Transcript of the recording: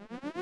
Mm-hmm.